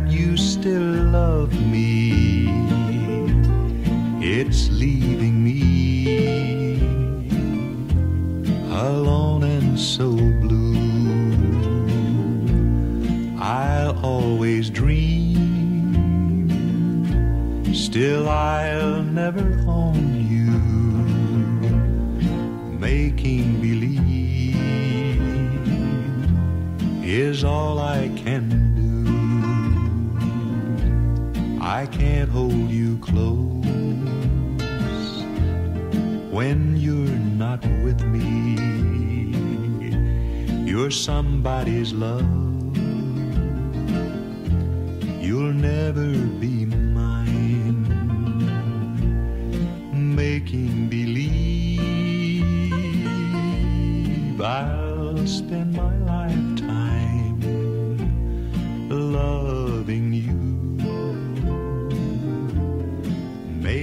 that you still love me. It's leaving me alone and so blue. I'll always dream, still I'll never own you. Making believe is all I can I can't hold you close when you're not with me. You're somebody's love. You'll never be mine. Making believe I'll spend my lifetime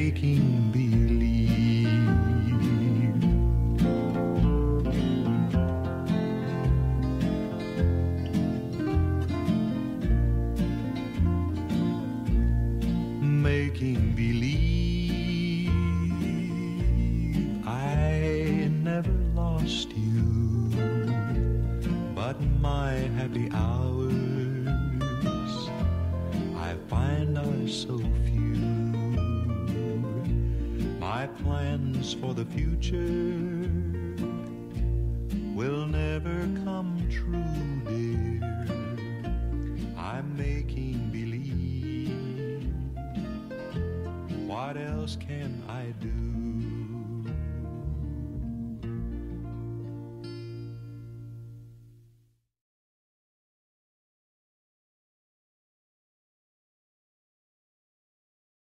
Making believe. making believe I never lost you, but my happy hours I find are so Plans for the future will never come true, dear. I'm making believe. What else can I do?